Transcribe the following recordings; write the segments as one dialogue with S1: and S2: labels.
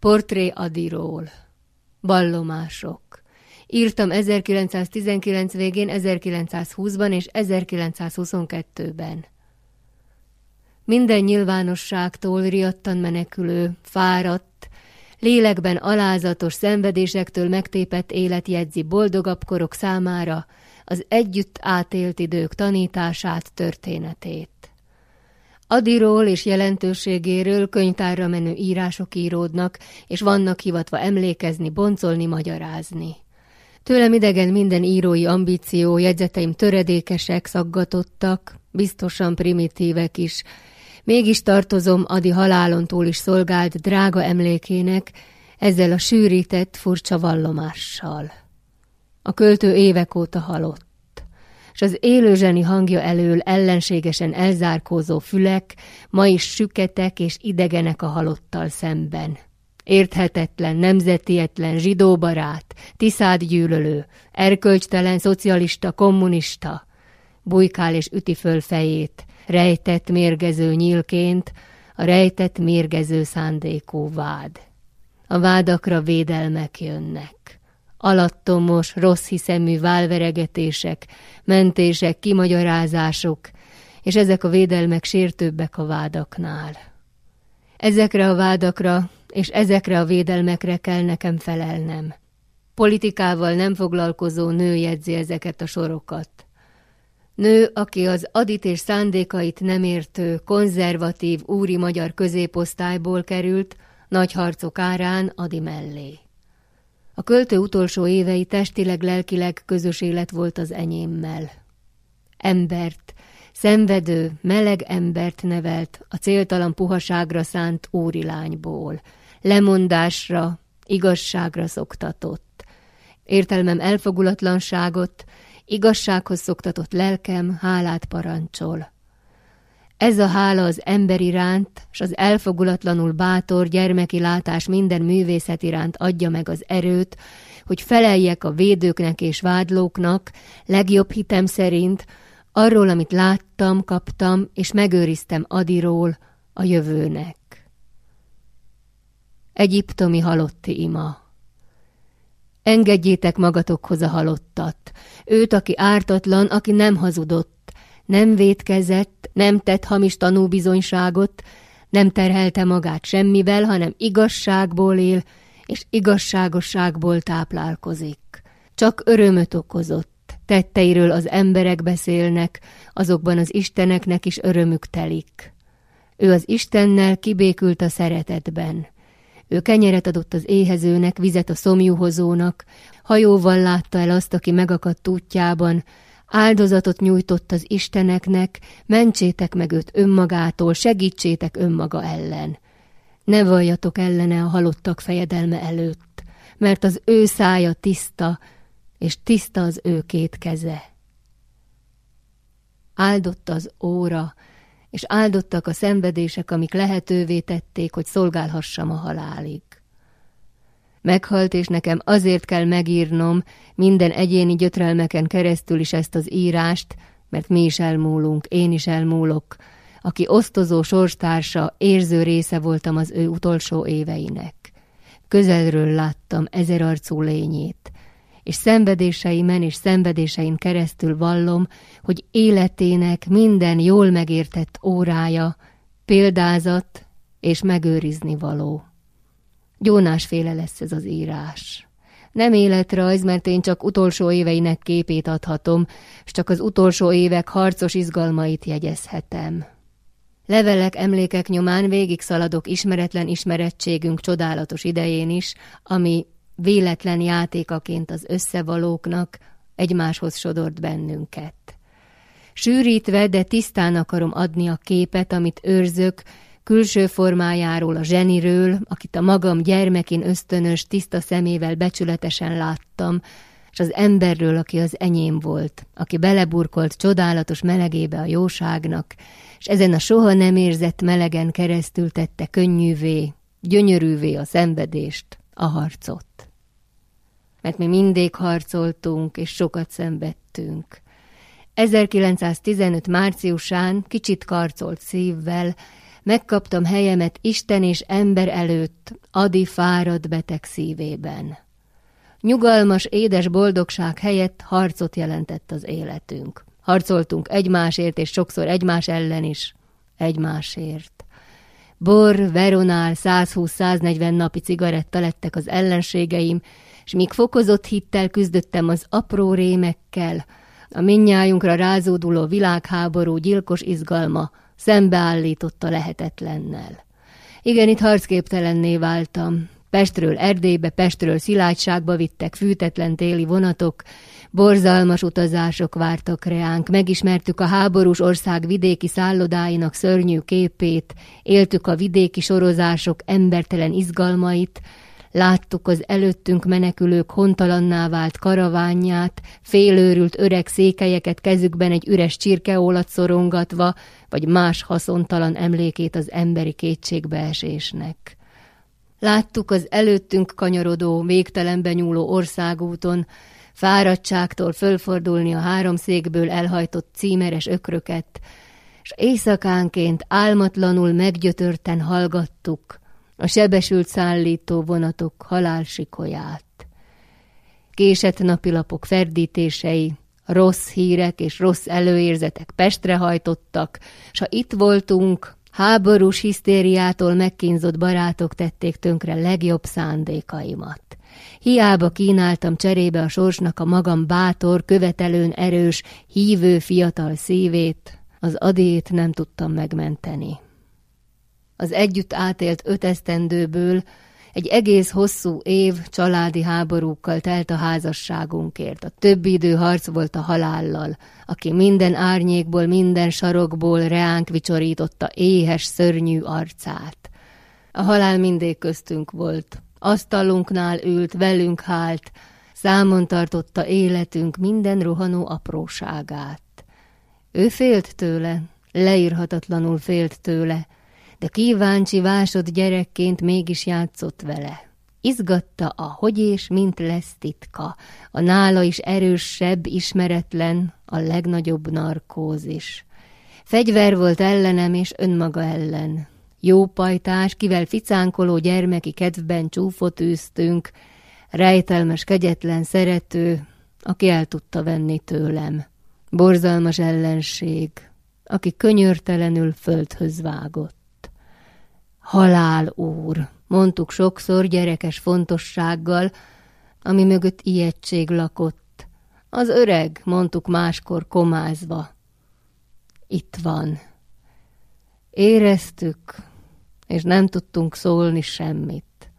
S1: Portré Adiról. Ballomások. Írtam 1919 végén, 1920-ban és 1922-ben. Minden nyilvánosságtól riadtan menekülő, fáradt, lélekben alázatos szenvedésektől megtépett élet jegyzi boldogabb korok számára az együtt átélt idők tanítását, történetét. Adiról és jelentőségéről könyvtárra menő írások íródnak, és vannak hivatva emlékezni, boncolni, magyarázni. Tőlem idegen minden írói ambíció, jegyzeteim töredékesek, szaggatottak, biztosan primitívek is. Mégis tartozom Adi halálontól is szolgált drága emlékének, ezzel a sűrített, furcsa vallomással. A költő évek óta halott s az élő hangja elől ellenségesen elzárkózó fülek ma is süketek és idegenek a halottal szemben. Érthetetlen, nemzetietlen, zsidóbarát, tiszád gyűlölő, erkölcstelen, szocialista, kommunista, bujkál és üti föl fejét, rejtett mérgező nyílként, a rejtett mérgező szándékú vád. A vádakra védelmek jönnek alattomos, rossz hiszemű válveregetések, mentések, kimagyarázások, és ezek a védelmek sértőbbek a vádaknál. Ezekre a vádakra és ezekre a védelmekre kell nekem felelnem. Politikával nem foglalkozó nő jegyzi ezeket a sorokat. Nő, aki az adit és szándékait nem értő, konzervatív, úri magyar középosztályból került, nagy harcok árán Adi mellé. A költő utolsó évei testileg, lelkileg közös élet volt az enyémmel. Embert, szenvedő, meleg embert nevelt a céltalan puhaságra szánt lányból, lemondásra, igazságra szoktatott. Értelmem elfogulatlanságot, igazsághoz szoktatott lelkem hálát parancsol. Ez a hála az ember iránt, s az elfogulatlanul bátor gyermeki látás minden művészet iránt adja meg az erőt, hogy feleljek a védőknek és vádlóknak, legjobb hitem szerint, arról, amit láttam, kaptam, és megőriztem Adiról, a jövőnek. Egyiptomi halotti ima. Engedjétek magatokhoz a halottat, őt, aki ártatlan, aki nem hazudott, nem védkezett, nem tett hamis tanúbizonyságot, nem terhelte magát semmivel, hanem igazságból él, és igazságosságból táplálkozik. Csak örömöt okozott, tetteiről az emberek beszélnek, azokban az isteneknek is örömük telik. Ő az Istennel kibékült a szeretetben. Ő kenyeret adott az éhezőnek, vizet a szomjúhozónak, hajóval látta el azt, aki megakadt útjában, Áldozatot nyújtott az Isteneknek, mentsétek meg őt önmagától, segítsétek önmaga ellen. Ne valljatok ellene a halottak fejedelme előtt, mert az ő szája tiszta, és tiszta az ő két keze. Áldott az óra, és áldottak a szenvedések, amik lehetővé tették, hogy szolgálhassam a halálig. Meghalt, és nekem azért kell megírnom minden egyéni gyötrelmeken keresztül is ezt az írást, mert mi is elmúlunk, én is elmúlok, aki osztozó sorstársa, érző része voltam az ő utolsó éveinek. Közelről láttam ezer arcú lényét, és szenvedéseimen és szenvedésein keresztül vallom, hogy életének minden jól megértett órája, példázat és megőrizni való. Gyónásféle lesz ez az írás. Nem életrajz, mert én csak utolsó éveinek képét adhatom, s csak az utolsó évek harcos izgalmait jegyezhetem. Levelek, emlékek nyomán végig szaladok ismeretlen ismerettségünk csodálatos idején is, ami véletlen játékaként az összevalóknak egymáshoz sodort bennünket. Sűrítve, de tisztán akarom adni a képet, amit őrzök, külső formájáról, a zseniről, akit a magam gyermekén ösztönös, tiszta szemével becsületesen láttam, és az emberről, aki az enyém volt, aki beleburkolt csodálatos melegébe a jóságnak, és ezen a soha nem érzett melegen keresztül tette könnyűvé, gyönyörűvé a szenvedést, a harcot. Mert mi mindig harcoltunk, és sokat szenvedtünk. 1915 márciusán kicsit karcolt szívvel, Megkaptam helyemet Isten és ember előtt, Adi fárad beteg szívében. Nyugalmas, édes boldogság helyett harcot jelentett az életünk. Harcoltunk egymásért, és sokszor egymás ellen is. Egymásért. Bor, veronál, 120-140 napi cigaretta lettek az ellenségeim, és míg fokozott hittel küzdöttem az apró rémekkel, a minnyájunkra rázóduló világháború gyilkos izgalma szembeállította lehetetlennel. Igen, itt harcképtelenné váltam. Pestről Erdélybe, Pestről Szilágyságba vittek fűtetlen téli vonatok, borzalmas utazások vártak reánk, megismertük a háborús ország vidéki szállodáinak szörnyű képét, éltük a vidéki sorozások embertelen izgalmait, Láttuk az előttünk menekülők hontalanná vált karaványát, félőrült öreg székelyeket kezükben egy üres csirkeólat szorongatva, vagy más haszontalan emlékét az emberi kétségbeesésnek. Láttuk az előttünk kanyarodó, végtelenbe nyúló országúton, fáradtságtól fölfordulni a háromszékből elhajtott címeres ökröket, s éjszakánként álmatlanul meggyötörten hallgattuk, a sebesült szállító vonatok halálsikolyát. Késett napilapok ferdítései, rossz hírek és rossz előérzetek Pestre hajtottak, s ha itt voltunk, háborús hisztériától megkínzott barátok tették tönkre legjobb szándékaimat. Hiába kínáltam cserébe a sorsnak a magam bátor, követelőn erős, hívő fiatal szívét, az adét nem tudtam megmenteni. Az együtt átélt öt esztendőből egy egész hosszú év családi háborúkkal telt a házasságunkért. A többi idő harc volt a halállal, aki minden árnyékból, minden sarokból reánk vicsorította éhes, szörnyű arcát. A halál mindig köztünk volt. Asztalunknál ült, velünk hált, számon tartotta életünk minden rohanó apróságát. Ő félt tőle, leírhatatlanul félt tőle, de kíváncsi vásod gyerekként mégis játszott vele. Izgatta a hogy és mint lesz titka, a nála is erősebb, ismeretlen, a legnagyobb narkózis. Fegyver volt ellenem és önmaga ellen. Jó pajtás, kivel ficánkoló gyermeki kedvben csúfot űztünk, rejtelmes, kegyetlen szerető, aki el tudta venni tőlem. Borzalmas ellenség, aki könyörtelenül földhöz vágott. Halál úr, mondtuk sokszor gyerekes fontossággal, ami mögött ijegység lakott. Az öreg, mondtuk máskor komázva. Itt van. Éreztük, és nem tudtunk szólni semmit,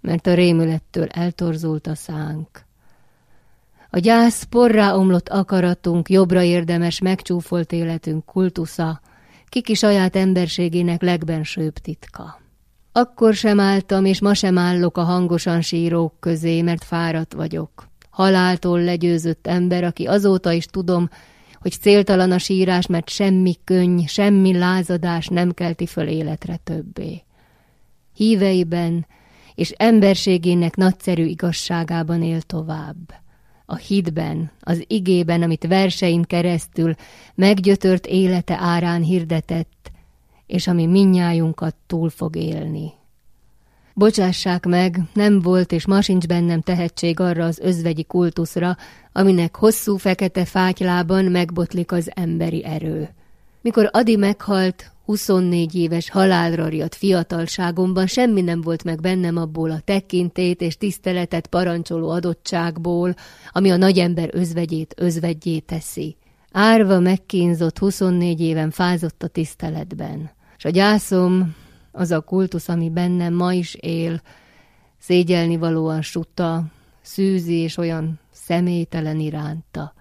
S1: mert a rémülettől eltorzult a szánk. A gyász porrá omlott akaratunk, jobbra érdemes megcsúfolt életünk kultusza, kiki saját emberségének legbensőbb titka. Akkor sem álltam, és ma sem állok a hangosan sírók közé, mert fáradt vagyok. Haláltól legyőzött ember, aki azóta is tudom, hogy céltalan a sírás, mert semmi könny, semmi lázadás nem kelti föl életre többé. Híveiben és emberségének nagyszerű igazságában él tovább a hitben, az igében, amit versein keresztül meggyötört élete árán hirdetett, és ami minnyájunkat túl fog élni. Bocsássák meg, nem volt és ma sincs bennem tehetség arra az özvegyi kultuszra, aminek hosszú fekete fátylában megbotlik az emberi erő. Mikor Adi meghalt, 24 éves halálra riadt fiatalságomban semmi nem volt meg bennem abból a tekintét és tiszteletet parancsoló adottságból, ami a nagyember özvegyét özvegyé teszi. Árva megkínzott 24 éven fázott a tiszteletben. És a gyászom, az a kultusz, ami bennem ma is él, szégyelni valóan suta, szűzi és olyan személytelen iránta.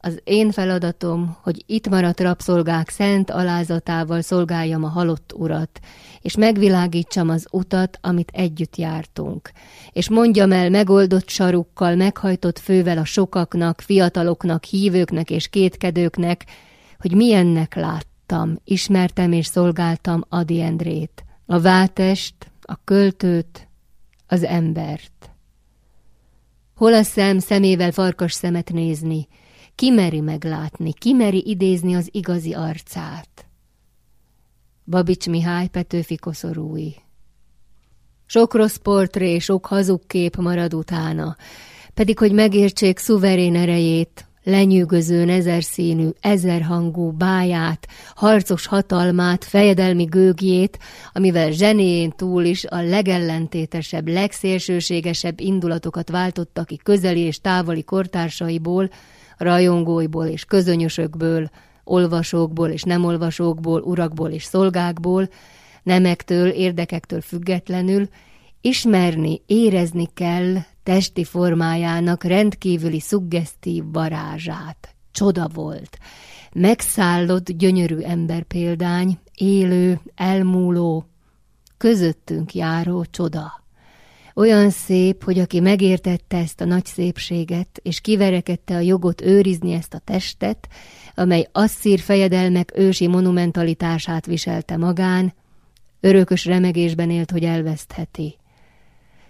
S1: Az én feladatom, hogy itt maradt rabszolgák szent alázatával szolgáljam a halott urat, és megvilágítsam az utat, amit együtt jártunk, és mondjam el megoldott sarukkal, meghajtott fővel a sokaknak, fiataloknak, hívőknek és kétkedőknek, hogy milyennek láttam, ismertem és szolgáltam Adi Endrét, a vátest, a költőt, az embert. Hol a szem szemével farkas szemet nézni, Kimeri meglátni, kimeri idézni az igazi arcát. Babics Mihály Petőfi koszorúi. Sok rossz portré, sok hazug kép marad utána, pedig hogy megértsék szuverén erejét, lenyűgözőn ezerszínű, ezerhangú báját, harcos hatalmát, fejedelmi gőgjét, amivel zsenéjén túl is a legellentétesebb, legszélsőségesebb indulatokat váltotta ki közeli és távoli kortársaiból, rajongóiból és közönyösökből, olvasókból és nem olvasókból, urakból és szolgákból, nemektől, érdekektől függetlenül, ismerni, érezni kell testi formájának rendkívüli szuggesztív varázsát. Csoda volt. Megszállott, gyönyörű ember példány, élő, elmúló, közöttünk járó csoda. Olyan szép, hogy aki megértette ezt a nagy szépséget, és kiverekedte a jogot őrizni ezt a testet, amely asszír fejedelmek ősi monumentalitását viselte magán, örökös remegésben élt, hogy elvesztheti.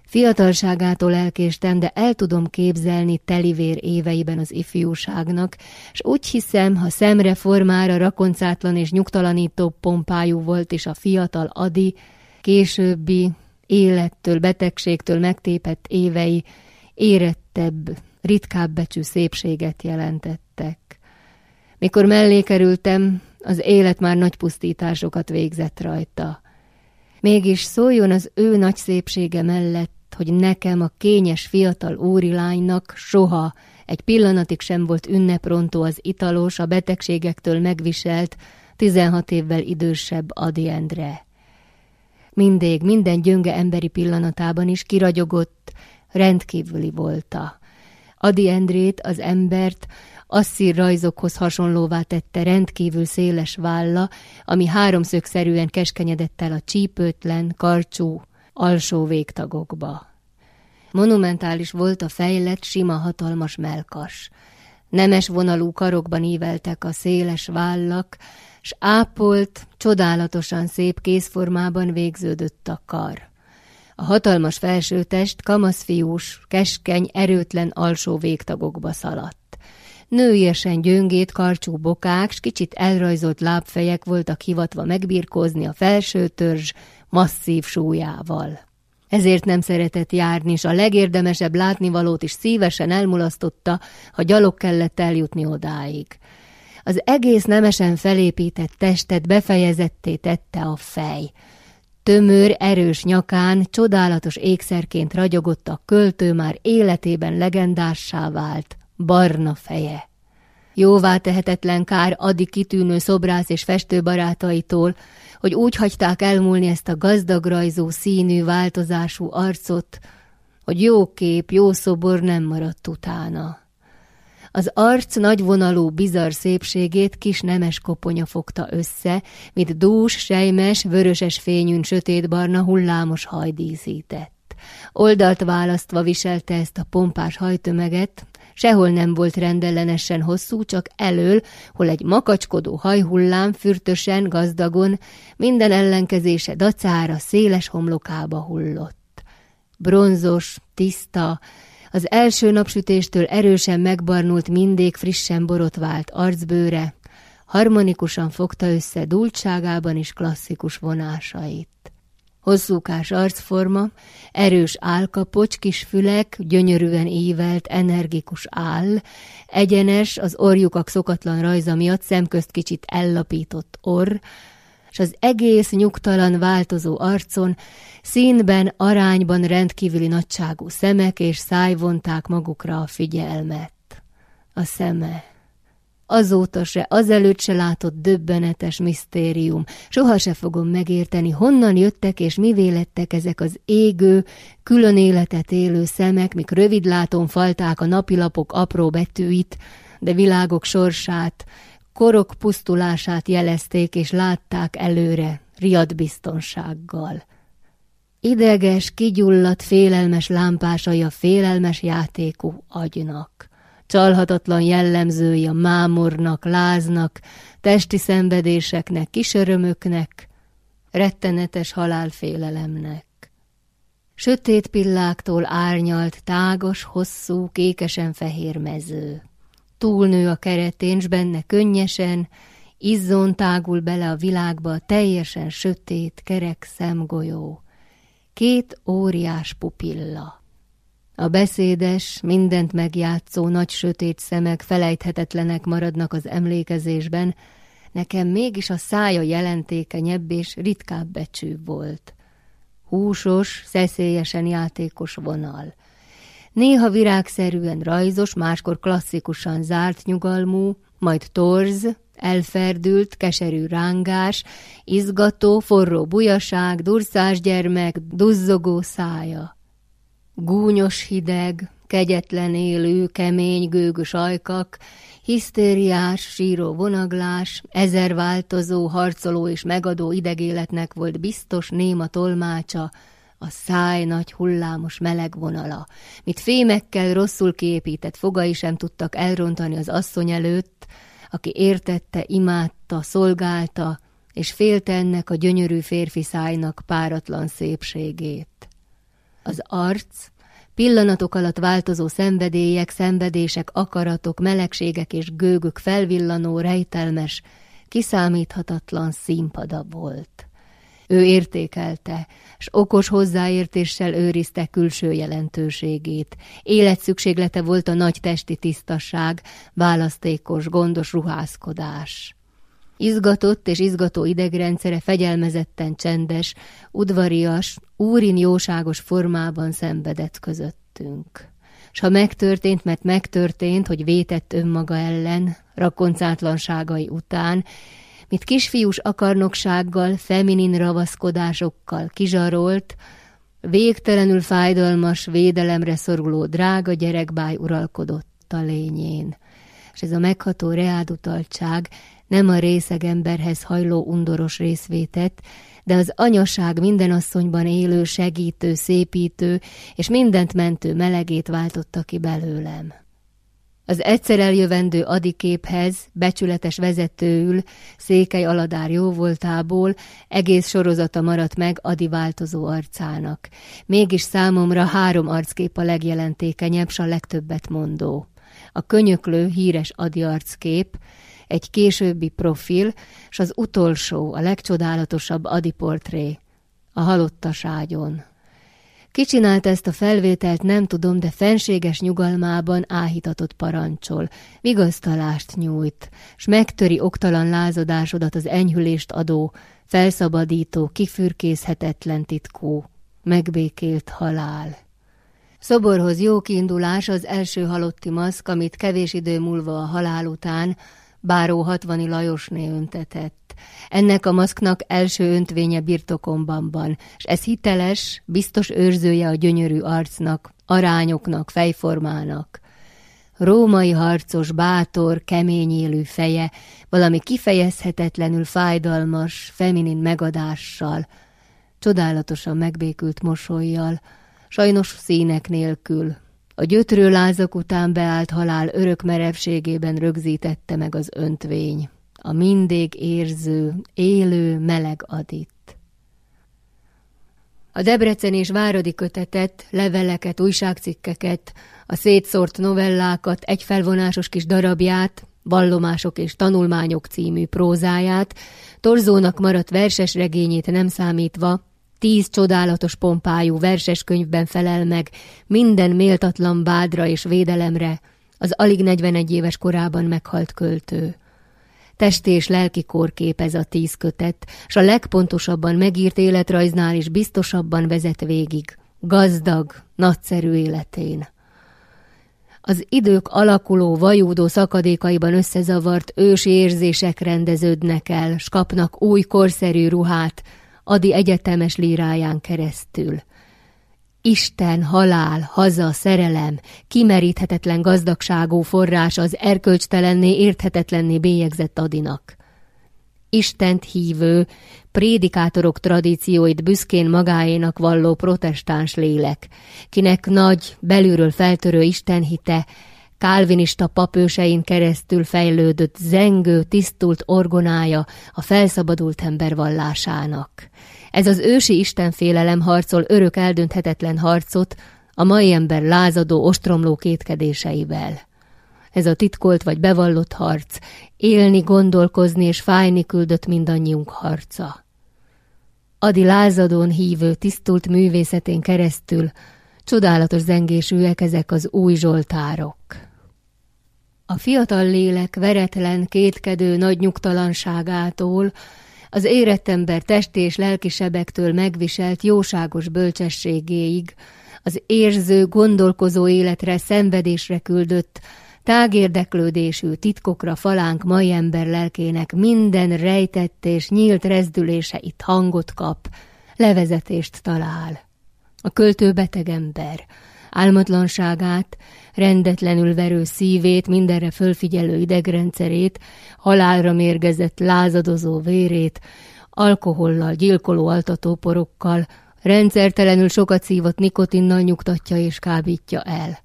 S1: Fiatalságától elkéstem, de el tudom képzelni telivér éveiben az ifjúságnak, és úgy hiszem, ha szemre formára rakoncátlan és nyugtalanító pompájú volt is a fiatal Adi, későbbi, élettől, betegségtől megtépett évei érettebb, ritkább becsű szépséget jelentettek. Mikor mellé kerültem, az élet már nagy pusztításokat végzett rajta. Mégis szóljon az ő nagy szépsége mellett, hogy nekem a kényes fiatal úrilánynak soha egy pillanatig sem volt ünneprontó az italos, a betegségektől megviselt, tizenhat évvel idősebb Adi Endre. Mindig, minden gyönge emberi pillanatában is kiragyogott, rendkívüli volta. Adi Endrét, az embert, asszír rajzokhoz hasonlóvá tette rendkívül széles válla, ami háromszögszerűen keskenyedett el a csípőtlen, karcsú, alsó végtagokba. Monumentális volt a fejlett, sima, hatalmas melkas. Nemes vonalú karokban íveltek a széles vállak, s ápolt, csodálatosan szép kézformában végződött a kar. A hatalmas felsőtest kamaszfiús, keskeny, erőtlen alsó végtagokba szaladt. Nőiesen gyöngét, karcsú bokák, s kicsit elrajzolt lábfejek voltak hivatva megbirkózni a felső törzs masszív súlyával. Ezért nem szeretett járni, és a legérdemesebb látnivalót is szívesen elmulasztotta, ha gyalog kellett eljutni odáig. Az egész nemesen felépített testet befejezetté tette a fej. Tömör, erős nyakán, csodálatos ékszerként ragyogott a költő már életében legendássá vált, barna feje. Jóvá tehetetlen kár Adi kitűnő szobrász és festő barátaitól, hogy úgy hagyták elmúlni ezt a gazdagrajzó színű, változású arcot, hogy jó kép, jó szobor nem maradt utána. Az arc nagyvonalú, bizarr szépségét kis nemes koponya fogta össze, mint dús, sejmes, vöröses fényűn sötétbarna hullámos haj díszített. Oldalt választva viselte ezt a pompás hajtömeget, Sehol nem volt rendellenesen hosszú, csak elől, hol egy makacskodó hajhullám fürtösen, gazdagon, minden ellenkezése dacára széles homlokába hullott. Bronzos, tiszta, az első napsütéstől erősen megbarnult, mindig frissen borotvált arcbőre, harmonikusan fogta össze dultságában is klasszikus vonásait. Hosszúkás arcforma, erős álkapocs, kis fülek, gyönyörűen ívelt, energikus áll, egyenes, az orjukak szokatlan rajza miatt szemközt kicsit ellapított orr, és az egész nyugtalan változó arcon színben, arányban rendkívüli nagyságú szemek és száj vonták magukra a figyelmet. A szeme Azóta se, azelőtt se látott döbbenetes misztérium. Soha se fogom megérteni, honnan jöttek és mivé lettek ezek az égő, külön életet élő szemek, mik rövidláton falták a napilapok apró betűit, de világok sorsát, korok pusztulását jelezték és látták előre, riad biztonsággal. Ideges, kigyulladt, félelmes lámpásai a félelmes játékú agynak csalhatatlan jellemzői a mámornak, láznak, testi szenvedéseknek, kisörömöknek, rettenetes halálfélelemnek. Sötét pilláktól árnyalt, tágos, hosszú, kékesen fehér mező. Túlnő a keretén, s benne könnyesen, izzon tágul bele a világba a teljesen sötét, kerek szemgolyó. Két óriás pupilla. A beszédes, mindent megjátszó nagy sötét szemek felejthetetlenek maradnak az emlékezésben, nekem mégis a szája jelentékenyebb és ritkább becsű volt. Húsos, szeszélyesen játékos vonal. Néha virágszerűen rajzos, máskor klasszikusan zárt nyugalmú, majd torz, elferdült, keserű rángás, izgató, forró bujaság, durszás gyermek, duzzogó szája. Gúnyos hideg, kegyetlen élő, kemény, gőgös ajkak, hisztériás, síró vonaglás, ezer változó, harcoló és megadó idegéletnek volt biztos néma tolmácsa, a száj nagy hullámos meleg vonala, mit fémekkel rosszul kiépített fogai sem tudtak elrontani az asszony előtt, aki értette, imádta, szolgálta, és félte ennek a gyönyörű férfi szájnak páratlan szépségét. Az arc, pillanatok alatt változó szenvedélyek, szenvedések, akaratok, melegségek és gőgök felvillanó, rejtelmes, kiszámíthatatlan színpada volt. Ő értékelte, s okos hozzáértéssel őrizte külső jelentőségét. Életszükséglete volt a nagy testi tisztasság, választékos, gondos ruházkodás. Izgatott és izgató idegrendszere fegyelmezetten csendes, udvarias, úrin jóságos formában szenvedett közöttünk. S ha megtörtént, mert megtörtént, hogy vétett önmaga ellen, rakoncátlanságai után, mit kisfiús akarnoksággal, feminin ravaszkodásokkal kizsarolt, végtelenül fájdalmas, védelemre szoruló drága gyerekbáj uralkodott a lényén. És ez a megható reádutaltság nem a részeg emberhez hajló undoros részvétet, de az anyaság minden asszonyban élő, segítő, szépítő és mindent mentő melegét váltotta ki belőlem. Az egyszer eljövendő adiképhez, becsületes vezetőül, Székely Aladár jóvoltából egész sorozata maradt meg Adi változó arcának. Mégis számomra három arckép a legjelentékenyebb, s a legtöbbet mondó. A könyöklő, híres Adi arckép, egy későbbi profil, s az utolsó, a legcsodálatosabb Adi portré, a halottaságyon. Ki csinált ezt a felvételt, nem tudom, de fenséges nyugalmában áhítatott parancsol, vigasztalást nyújt, s megtöri oktalan lázadásodat az enyhülést adó, felszabadító, kifürkészhetetlen titkó, megbékélt halál. Szoborhoz jó kiindulás az első halotti maszk, amit kevés idő múlva a halál után Báró hatvani Lajosné öntetett. Ennek a maszknak első öntvénye birtokomban van, és ez hiteles, biztos őrzője a gyönyörű arcnak, arányoknak, fejformának. Római harcos, bátor, kemény élő feje, valami kifejezhetetlenül fájdalmas, feminin megadással, csodálatosan megbékült mosolyjal, sajnos színek nélkül, a gyötrő lázak után beállt halál örök merevségében rögzítette meg az öntvény, a mindig érző, élő, meleg adit. A Debrecen és Váradi kötetet, leveleket, újságcikkeket, a szétszórt novellákat, egy felvonásos kis darabját, Vallomások és tanulmányok című prózáját, Torzónak maradt verses regényét nem számítva, Tíz csodálatos pompájú verses könyvben felel meg minden méltatlan vádra és védelemre az alig 41 éves korában meghalt költő. Testi és lelki kórkép ez a tíz kötet, s a legpontosabban megírt életrajznál is biztosabban vezet végig, gazdag, nagyszerű életén. Az idők alakuló, vajúdó szakadékaiban összezavart ősi érzések rendeződnek el, s kapnak új korszerű ruhát, Adi egyetemes líráján keresztül. Isten, halál, haza, szerelem, kimeríthetetlen gazdagságú forrás az erkölcstelenné, érthetetlenné bélyegzett Adinak. Istent hívő, prédikátorok tradícióit büszkén magáénak valló protestáns lélek, kinek nagy, belülről feltörő istenhite, kálvinista papősein keresztül fejlődött zengő, tisztult orgonája a felszabadult ember vallásának. Ez az ősi istenfélelem harcol örök eldönthetetlen harcot a mai ember lázadó, ostromló kétkedéseivel. ez a titkolt vagy bevallott harc, élni, gondolkozni és fájni küldött mindannyiunk harca. Adi lázadón hívő, tisztult művészetén keresztül csodálatos zengésűek ezek az új zsoltárok. A fiatal lélek veretlen, kétkedő nagy nyugtalanságától, az érett ember testi és lelki sebektől megviselt jóságos bölcsességéig, az érző, gondolkozó életre, szenvedésre küldött, tágérdeklődésű titkokra falánk mai ember lelkének minden rejtett és nyílt rezdülése itt hangot kap, levezetést talál. A költő beteg ember, álmatlanságát, rendetlenül verő szívét, mindenre fölfigyelő idegrendszerét, halálra mérgezett lázadozó vérét, alkohollal, gyilkoló altatóporokkal, rendszertelenül sokat szívott nikotinnal nyugtatja és kábítja el.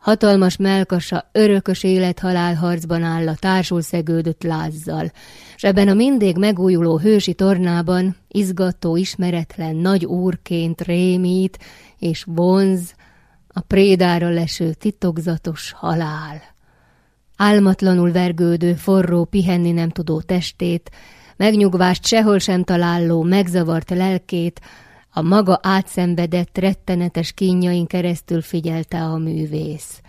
S1: Hatalmas melkasa örökös élet-halál harcban áll a társul szegődött lázzal, és ebben a mindig megújuló hősi tornában izgató, ismeretlen nagy úrként rémít és vonz a prédára leső titokzatos halál. Álmatlanul vergődő, forró, pihenni nem tudó testét, megnyugvást sehol sem találó, megzavart lelkét, a maga átszenvedett, rettenetes kínjain keresztül figyelte a művész.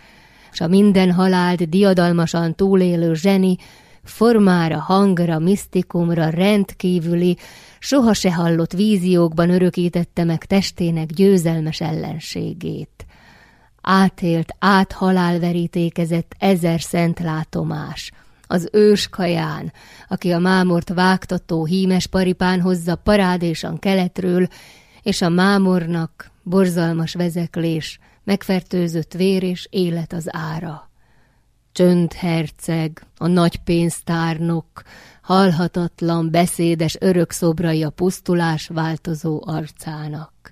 S1: S a minden halált diadalmasan túlélő zseni formára, hangra, misztikumra, rendkívüli, soha se hallott víziókban örökítette meg testének győzelmes ellenségét. Átélt, áthalálverítékezett ezer szent látomás, az ős kaján, aki a mámort vágtató hímes paripán hozza parádésan keletről, és a mámornak borzalmas vezeklés, megfertőzött vér és élet az ára. Csönd herceg, a nagy pénztárnok, halhatatlan, beszédes örök szobrai a pusztulás változó arcának.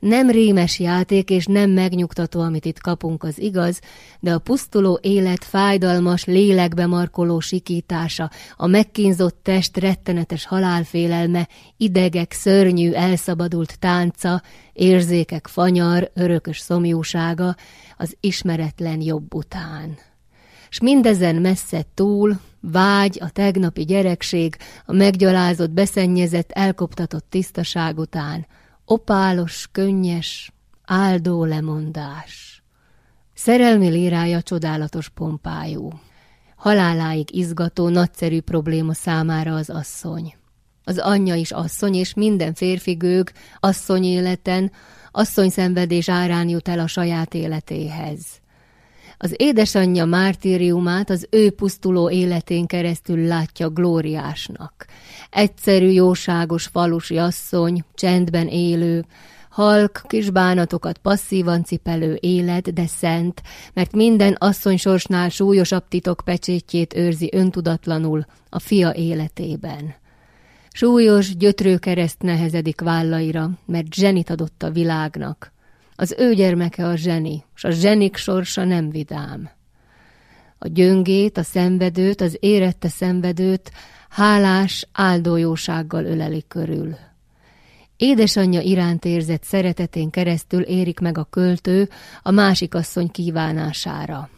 S1: Nem rémes játék és nem megnyugtató, amit itt kapunk, az igaz, de a pusztuló élet fájdalmas, lélekbe markoló sikítása, a megkínzott test rettenetes halálfélelme, idegek szörnyű, elszabadult tánca, érzékek fanyar, örökös szomjúsága, az ismeretlen jobb után. S mindezen messze túl, vágy, a tegnapi gyerekség, a meggyalázott, beszennyezett, elkoptatott tisztaság után – opálos, könnyes, áldó lemondás. Szerelmi lírája csodálatos pompájú. Haláláig izgató, nagyszerű probléma számára az asszony. Az anyja is asszony, és minden férfi gőg asszony életen, asszony szenvedés árán jut el a saját életéhez. Az édesanyja mártíriumát az ő pusztuló életén keresztül látja glóriásnak. Egyszerű, jóságos falusi asszony, csendben élő, halk, kis bánatokat passzívan cipelő élet, de szent, mert minden asszony sorsnál súlyosabb titok pecsétjét őrzi öntudatlanul a fia életében. Súlyos, gyötrő kereszt nehezedik vállaira, mert zsenit adott a világnak, az ő gyermeke a zseni, s a zsenik sorsa nem vidám. A gyöngét, a szenvedőt, az érette szenvedőt hálás áldójósággal öleli körül. Édesanyja iránt érzett szeretetén keresztül érik meg a költő a másik asszony kívánására.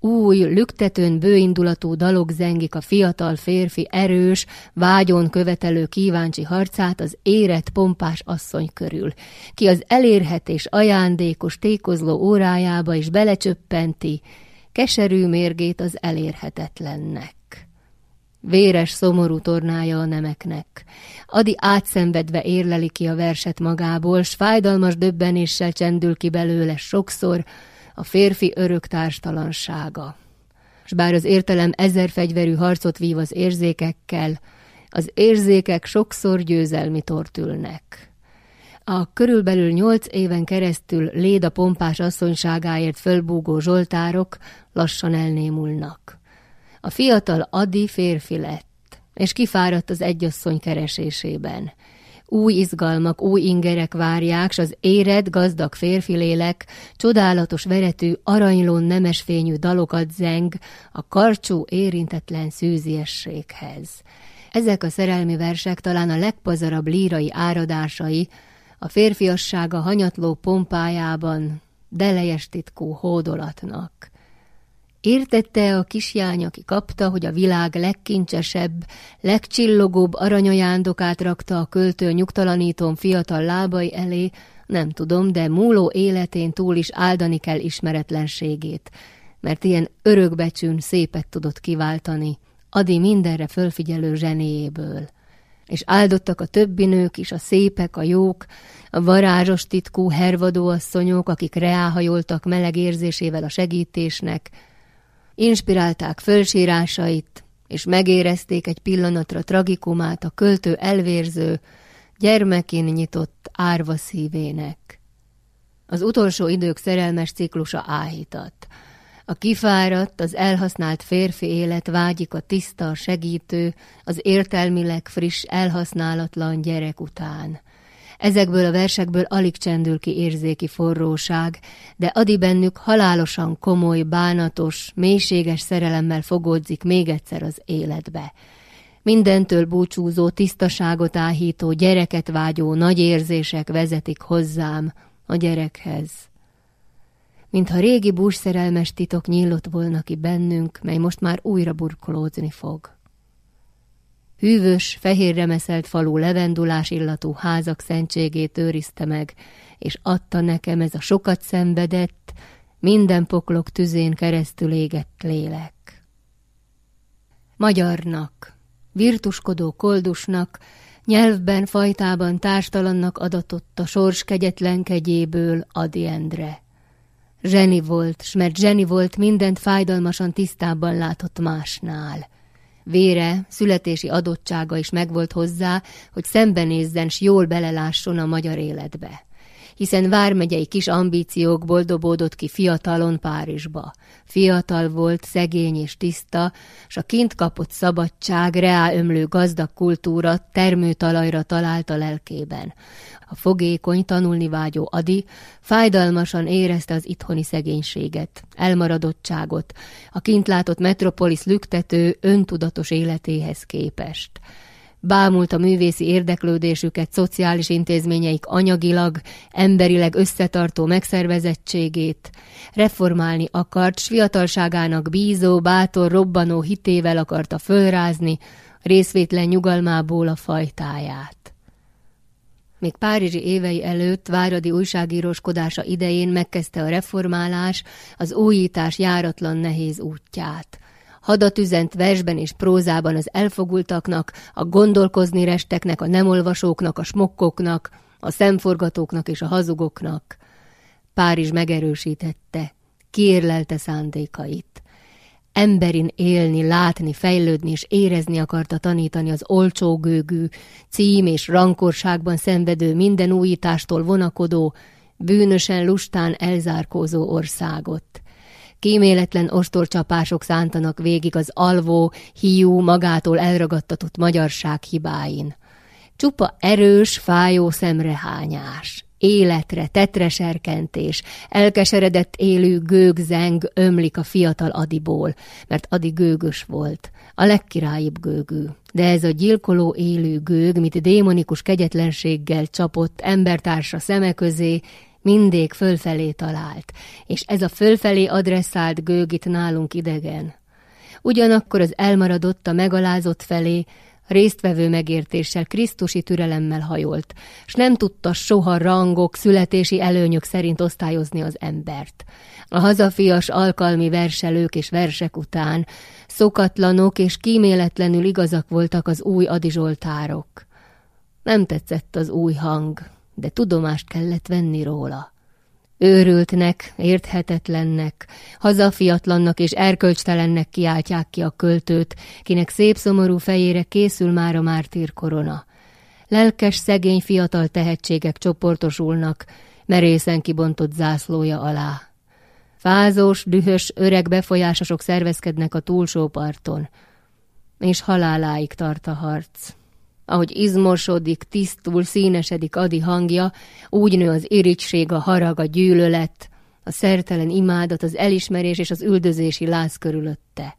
S1: Új, lüktetőn bőindulatú dalok zengik a fiatal férfi erős, vágyon követelő kíváncsi harcát az érett pompás asszony körül, ki az elérhetés ajándékos tékozló órájába is belecsöppenti, keserű mérgét az elérhetetlennek. Véres, szomorú tornája a nemeknek. Adi átszenvedve érleli ki a verset magából, s fájdalmas döbbenéssel csendül ki belőle sokszor, a férfi örök társtalansága. S bár az értelem ezer fegyverű harcot vív az érzékekkel, az érzékek sokszor győzelmi tortülnek. A körülbelül nyolc éven keresztül Léda pompás asszonyságáért fölbúgó zsoltárok lassan elnémulnak. A fiatal Adi férfi lett, és kifáradt az egyasszony keresésében – új izgalmak, új ingerek várják, s az éred, gazdag férfi lélek, csodálatos veretű, aranylón nemesfényű dalokat zeng a karcsú, érintetlen szűziességhez. Ezek a szerelmi versek talán a legpazarabb lírai áradásai, a férfiassága hanyatló pompájában, delejes titkú hódolatnak. Értette a kisjány, aki kapta, hogy a világ legkincsesebb, legcsillogóbb aranyajándokát rakta a költő nyugtalanítón fiatal lábai elé, nem tudom, de múló életén túl is áldani kell ismeretlenségét, mert ilyen örökbecsűn szépet tudott kiváltani, Adi mindenre fölfigyelő zsenéjéből. És áldottak a többi nők is, a szépek, a jók, a varázsos titkú hervadó asszonyok, akik reáhajoltak meleg érzésével a segítésnek, inspirálták fölsírásait, és megérezték egy pillanatra tragikumát a költő elvérző, gyermekén nyitott árva szívének. Az utolsó idők szerelmes ciklusa áhított. A kifáradt, az elhasznált férfi élet vágyik a tiszta, segítő, az értelmileg friss, elhasználatlan gyerek után. Ezekből a versekből alig csendül ki érzéki forróság, de adi bennük halálosan komoly, bánatos, mélységes szerelemmel fogódzik még egyszer az életbe. Mindentől búcsúzó, tisztaságot áhító, gyereket vágyó nagy érzések vezetik hozzám, a gyerekhez. Mintha régi bússzerelmes titok nyílott volna ki bennünk, mely most már újra burkolódni fog. Hűvös, fehérre meszelt falú levendulás illatú házak szentségét őrizte meg, és adta nekem ez a sokat szenvedett, minden poklok tüzén keresztül égett lélek. Magyarnak, virtuskodó koldusnak, nyelvben, fajtában társtalannak adatott a sors kegyetlenkedjéből Adi Endre. Zseni volt, s mert zseni volt, mindent fájdalmasan tisztában látott másnál. Vére, születési adottsága is megvolt hozzá, hogy szembenézzen, s jól belelásson a magyar életbe hiszen vármegyei kis ambíciókból dobódott ki fiatalon Párizsba. Fiatal volt, szegény és tiszta, s a kint kapott szabadság, reá ömlő gazdag kultúra termőtalajra talált a lelkében. A fogékony, tanulni vágyó Adi fájdalmasan érezte az itthoni szegénységet, elmaradottságot, a kint látott metropolis lüktető, öntudatos életéhez képest bámult a művészi érdeklődésüket, szociális intézményeik anyagilag, emberileg összetartó megszervezettségét, reformálni akart, s fiatalságának bízó, bátor, robbanó hitével akarta fölrázni, részvétlen nyugalmából a fajtáját. Még Párizsi évei előtt Váradi újságíróskodása idején megkezdte a reformálás, az újítás járatlan nehéz útját hadat üzent versben és prózában az elfogultaknak, a gondolkozni resteknek, a nemolvasóknak, a smokkoknak, a szemforgatóknak és a hazugoknak. Párizs megerősítette, kiérlelte szándékait. Emberin élni, látni, fejlődni és érezni akarta tanítani az olcsó gőgű, cím és rankorságban szenvedő, minden újítástól vonakodó, bűnösen lustán elzárkózó országot. Kíméletlen ostorcsapások szántanak végig az alvó, hiú, magától elragadtatott magyarság hibáin. Csupa erős, fájó szemrehányás, életre, tetreserkentés, elkeseredett élő gőgzeng ömlik a fiatal Adiból, mert Adi gőgös volt, a legkirályibb gőgű. De ez a gyilkoló élő gőg, mit démonikus kegyetlenséggel csapott embertársa szeme közé, mindig fölfelé talált, és ez a fölfelé adresszált gőgit nálunk idegen. Ugyanakkor az elmaradott a megalázott felé, résztvevő megértéssel, krisztusi türelemmel hajolt, s nem tudta soha rangok, születési előnyök szerint osztályozni az embert. A hazafias alkalmi verselők és versek után szokatlanok és kíméletlenül igazak voltak az új adizsoltárok. Nem tetszett az új hang, de tudomást kellett venni róla. Őrültnek, érthetetlennek, hazafiatlannak és erkölcstelennek kiáltják ki a költőt, kinek szép szomorú fejére készül már a mártír korona. Lelkes, szegény fiatal tehetségek csoportosulnak, merészen kibontott zászlója alá. Fázós, dühös, öreg befolyásosok szervezkednek a túlsó parton, és haláláig tart a harc. Ahogy izmosodik, tisztul, színesedik Adi hangja, úgy nő az irigység, a harag, a gyűlölet, a szertelen imádat, az elismerés és az üldözési láz körülötte.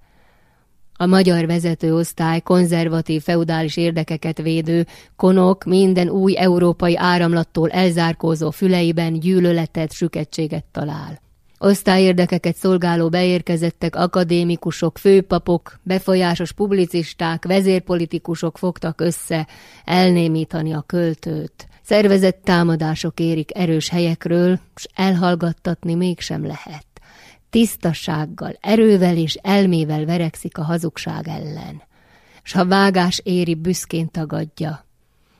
S1: A magyar vezetőosztály konzervatív feudális érdekeket védő, konok minden új európai áramlattól elzárkózó füleiben gyűlöletet, süketséget talál. Osztályérdekeket szolgáló beérkezettek, akadémikusok, főpapok, befolyásos publicisták, vezérpolitikusok fogtak össze elnémítani a költőt. Szervezett támadások érik erős helyekről, s elhallgattatni mégsem lehet. Tisztassággal, erővel és elmével verekszik a hazugság ellen. S ha vágás éri, büszkén tagadja.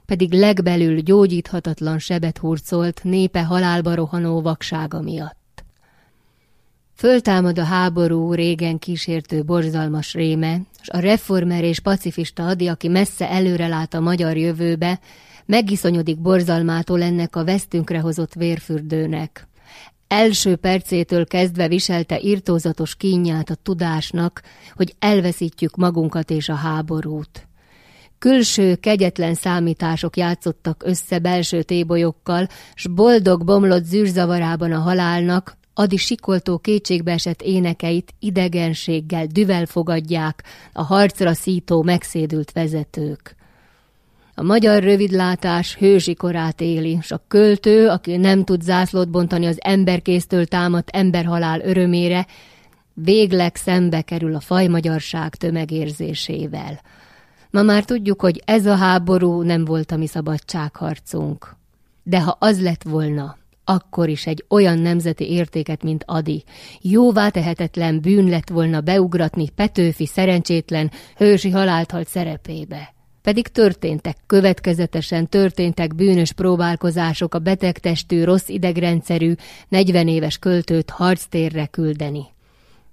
S1: Pedig legbelül gyógyíthatatlan sebet hurcolt népe halálba rohanó vaksága miatt. Föltámad a háború régen kísértő borzalmas réme, és a reformer és pacifista adi, aki messze előre lát a magyar jövőbe, megiszonyodik borzalmától ennek a vesztünkre hozott vérfürdőnek. Első percétől kezdve viselte irtózatos kínját a tudásnak, hogy elveszítjük magunkat és a háborút. Külső, kegyetlen számítások játszottak össze belső tébolyokkal, s boldog bomlott zűrzavarában a halálnak, Adi sikoltó kétségbeesett énekeit idegenséggel, düvel fogadják a harcra szító, megszédült vezetők. A magyar rövidlátás hősi korát éli, s a költő, aki nem tud zászlót bontani az emberkésztől támadt emberhalál örömére, végleg szembe kerül a fajmagyarság tömegérzésével. Ma már tudjuk, hogy ez a háború nem volt a mi szabadságharcunk. De ha az lett volna, akkor is egy olyan nemzeti értéket, mint Adi. Jóvá tehetetlen bűn lett volna beugratni Petőfi szerencsétlen, hősi halálthalt szerepébe. Pedig történtek, következetesen történtek bűnös próbálkozások a betegtestű, rossz idegrendszerű, 40 éves költőt harctérre küldeni.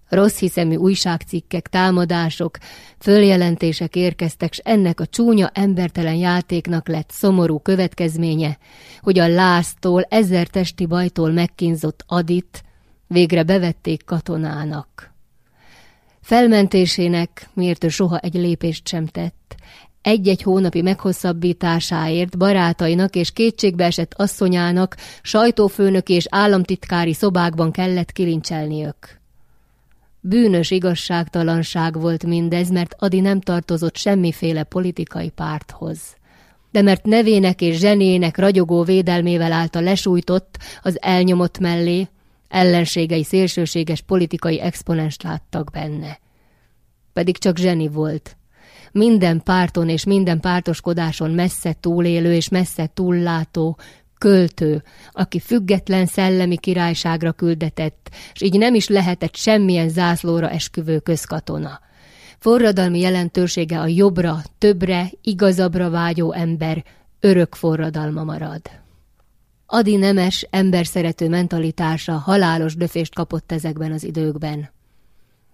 S1: Rossz hiszemű újságcikkek, támadások, följelentések érkeztek, s ennek a csúnya embertelen játéknak lett szomorú következménye, hogy a láztól, ezer testi bajtól megkínzott Adit végre bevették katonának. Felmentésének, miért ő soha egy lépést sem tett, egy-egy hónapi meghosszabbításáért barátainak és kétségbeesett asszonyának sajtófőnök és államtitkári szobákban kellett kilincselniük. Bűnös igazságtalanság volt mindez, mert Adi nem tartozott semmiféle politikai párthoz. De mert nevének és zsenének ragyogó védelmével állt a lesújtott, az elnyomott mellé, ellenségei szélsőséges politikai exponens láttak benne. Pedig csak zseni volt. Minden párton és minden pártoskodáson messze túlélő és messze túllátó, költő, aki független szellemi királyságra küldetett, és így nem is lehetett semmilyen zászlóra esküvő közkatona. Forradalmi jelentősége a jobbra, többre, igazabbra vágyó ember örök forradalma marad. Adi nemes, emberszerető mentalitása halálos döfést kapott ezekben az időkben.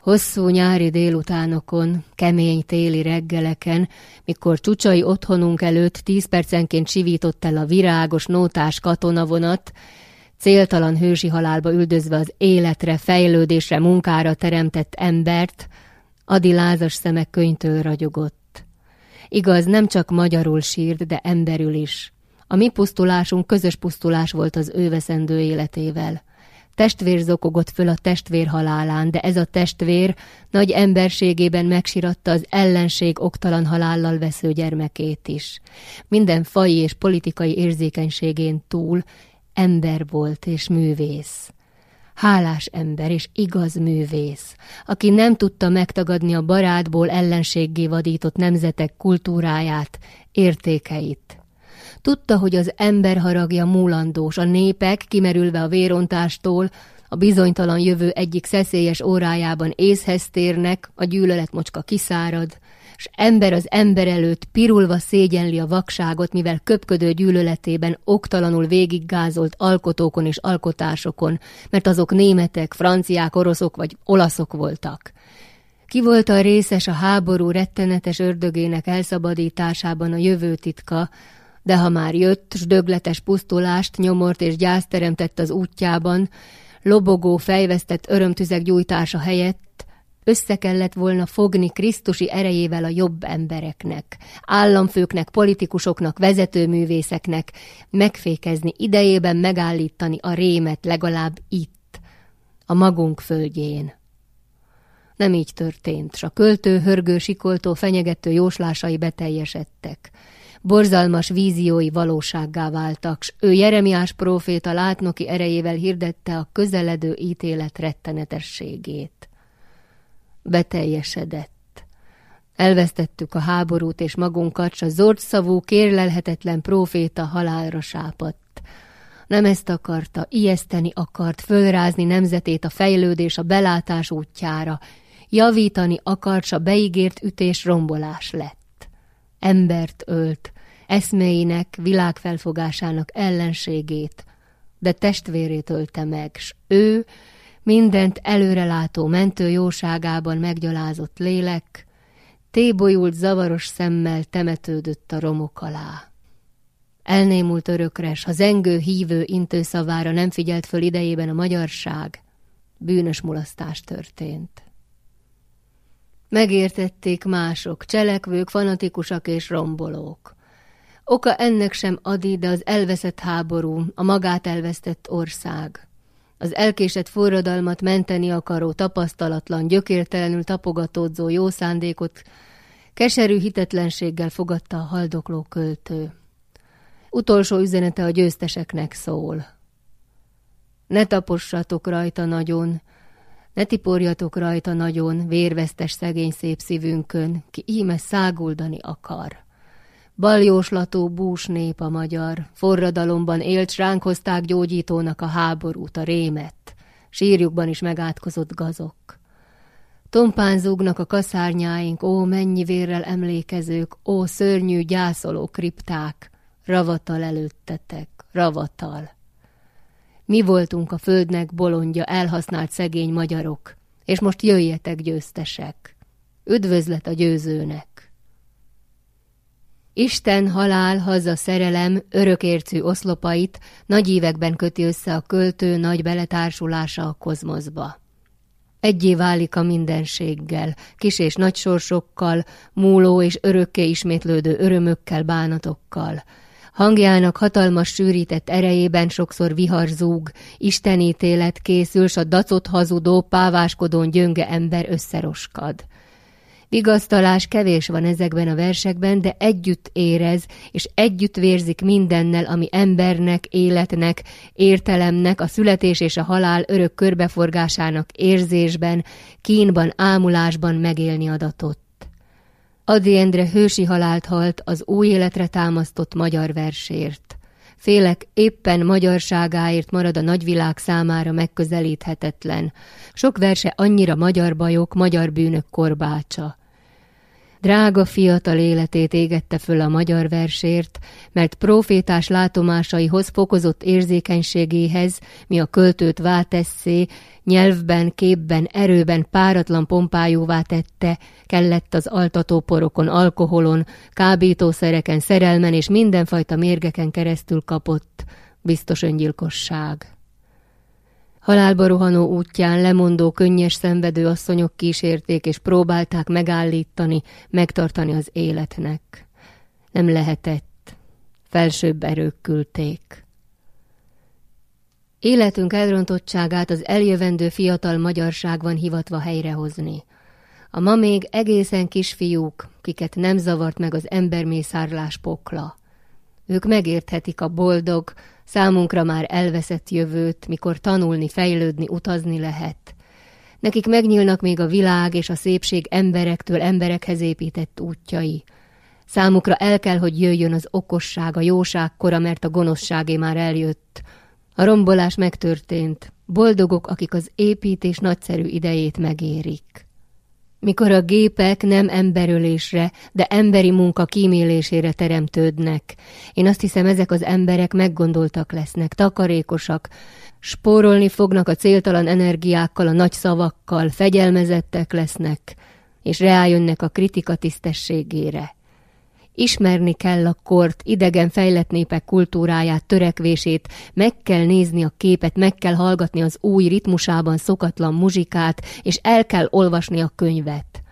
S1: Hosszú nyári délutánokon, kemény téli reggeleken, mikor csúcsai otthonunk előtt tíz percenként sivított el a virágos, nótás katonavonat, céltalan hősi halálba üldözve az életre, fejlődésre, munkára teremtett embert, Adi lázas szemek könytől ragyogott. Igaz, nem csak magyarul sírt, de emberül is. A mi pusztulásunk közös pusztulás volt az ő veszendő életével. Testvér zokogott föl a testvér halálán, de ez a testvér nagy emberségében megsiratta az ellenség oktalan halállal vesző gyermekét is. Minden fai és politikai érzékenységén túl ember volt és művész. Hálás ember és igaz művész, aki nem tudta megtagadni a barátból ellenséggé vadított nemzetek kultúráját, értékeit. Tudta, hogy az ember haragja múlandós, a népek, kimerülve a vérontástól, a bizonytalan jövő egyik szeszélyes órájában észhez térnek, a gyűlöletmocska kiszárad, s ember az ember előtt pirulva szégyenli a vakságot, mivel köpködő gyűlöletében oktalanul végiggázolt alkotókon és alkotásokon, mert azok németek, franciák, oroszok vagy olaszok voltak. Ki volt a részes a háború rettenetes ördögének elszabadításában a jövő titka, de ha már jött, s dögletes pusztulást, nyomort és gyászt teremtett az útjában, lobogó, fejvesztett örömtüzek gyújtása helyett, össze kellett volna fogni Krisztusi erejével a jobb embereknek, államfőknek, politikusoknak, vezetőművészeknek, megfékezni, idejében megállítani a rémet legalább itt, a magunk földjén. Nem így történt, s a költő, hörgő, sikoltó, fenyegető jóslásai beteljesedtek. Borzalmas víziói valósággá váltak, s ő Jeremiás próféta látnoki erejével hirdette a közeledő ítélet rettenetességét. Beteljesedett. Elvesztettük a háborút és magunkat, s a szavú, kérlelhetetlen próféta halálra sápadt. Nem ezt akarta, ijeszteni akart, fölrázni nemzetét a fejlődés, a belátás útjára, javítani akart, s a beígért ütés rombolás lett. Embert ölt, eszméinek, világfelfogásának ellenségét, de testvérét ölte meg, s ő, mindent előrelátó mentő jóságában meggyalázott lélek, tébolyult zavaros szemmel temetődött a romok alá. Elnémult örökre, s a zengő hívő intőszavára nem figyelt föl idejében a magyarság, bűnös mulasztás történt. Megértették mások, cselekvők, fanatikusak és rombolók. Oka ennek sem Adi, de az elveszett háború, a magát elvesztett ország. Az elkésett forradalmat menteni akaró, tapasztalatlan, gyökértelenül tapogatódzó jó szándékot keserű hitetlenséggel fogadta a haldokló költő. Utolsó üzenete a győzteseknek szól. Ne tapossatok rajta nagyon, ne tiporjatok rajta nagyon, vérvesztes szegény szép szívünkön, ki íme száguldani akar. Baljóslató bús nép a magyar, forradalomban élt, ránk hozták gyógyítónak a háborút, a rémet, sírjukban is megátkozott gazok. Tompán zúgnak a kaszárnyáink, ó, mennyi vérrel emlékezők, ó, szörnyű, gyászoló kripták, ravatal előttetek, ravatal. Mi voltunk a földnek bolondja, elhasznált szegény magyarok, és most jöjjetek győztesek. Üdvözlet a győzőnek! Isten, halál, haza, szerelem, örökércű oszlopait nagy években köti össze a költő nagy beletársulása a kozmoszba. Egyé válik a mindenséggel, kis és nagy sorsokkal, múló és örökké ismétlődő örömökkel, bánatokkal – Hangjának hatalmas sűrített erejében sokszor vihar zúg, istenítélet készül, s a dacot hazudó, páváskodón gyönge ember összeroskad. Vigasztalás kevés van ezekben a versekben, de együtt érez, és együtt vérzik mindennel, ami embernek, életnek, értelemnek, a születés és a halál örök körbeforgásának érzésben, kínban, ámulásban megélni adatot. Adi Endre hősi halált halt az új életre támasztott magyar versért. Félek éppen magyarságáért marad a nagyvilág számára megközelíthetetlen. Sok verse annyira magyar bajok, magyar bűnök korbácsa. Drága fiatal életét égette föl a magyar versért, mert profétás látomásaihoz fokozott érzékenységéhez, mi a költőt vátesszé, nyelvben, képben, erőben páratlan pompájúvá tette, kellett az altatóporokon, alkoholon, kábítószereken, szerelmen és mindenfajta mérgeken keresztül kapott biztos öngyilkosság. Halálba rohanó útján lemondó, könnyes szenvedő asszonyok kísérték, és próbálták megállítani, megtartani az életnek. Nem lehetett. Felsőbb erők küldték. Életünk elrontottságát az eljövendő fiatal magyarság van hivatva helyrehozni. A ma még egészen kisfiúk, kiket nem zavart meg az embermészárlás pokla. Ők megérthetik a boldog, számunkra már elveszett jövőt, mikor tanulni, fejlődni, utazni lehet. Nekik megnyílnak még a világ és a szépség emberektől emberekhez épített útjai. Számukra el kell, hogy jöjjön az okosság, a jóság kora, mert a gonoszságé már eljött. A rombolás megtörtént. Boldogok, akik az építés nagyszerű idejét megérik mikor a gépek nem emberölésre, de emberi munka kímélésére teremtődnek. Én azt hiszem, ezek az emberek meggondoltak lesznek, takarékosak, spórolni fognak a céltalan energiákkal, a nagy szavakkal, fegyelmezettek lesznek, és rájönnek a kritika tisztességére. Ismerni kell a kort, idegen fejlett népek kultúráját, törekvését, meg kell nézni a képet, meg kell hallgatni az új ritmusában szokatlan muzsikát, és el kell olvasni a könyvet.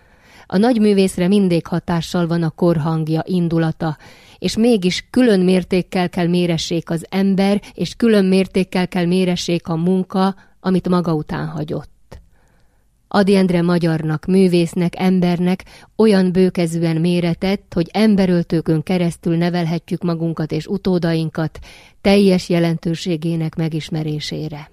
S1: A nagyművészre mindig hatással van a korhangja, indulata, és mégis külön mértékkel kell méressék az ember, és külön mértékkel kell méressék a munka, amit maga után hagyott. Adi Endre magyarnak, művésznek, embernek olyan bőkezűen méretett, hogy emberöltőkön keresztül nevelhetjük magunkat és utódainkat teljes jelentőségének megismerésére.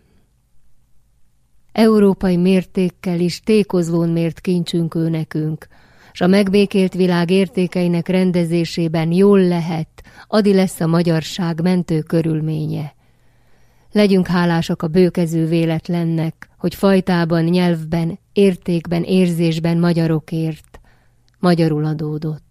S1: Európai mértékkel is tékozlón mért kincsünk ő nekünk, s a megbékélt világ értékeinek rendezésében jól lehet, Adi lesz a magyarság mentő körülménye. Legyünk hálásak a bőkező véletlennek, hogy fajtában, nyelvben, értékben, érzésben magyarokért magyarul adódott.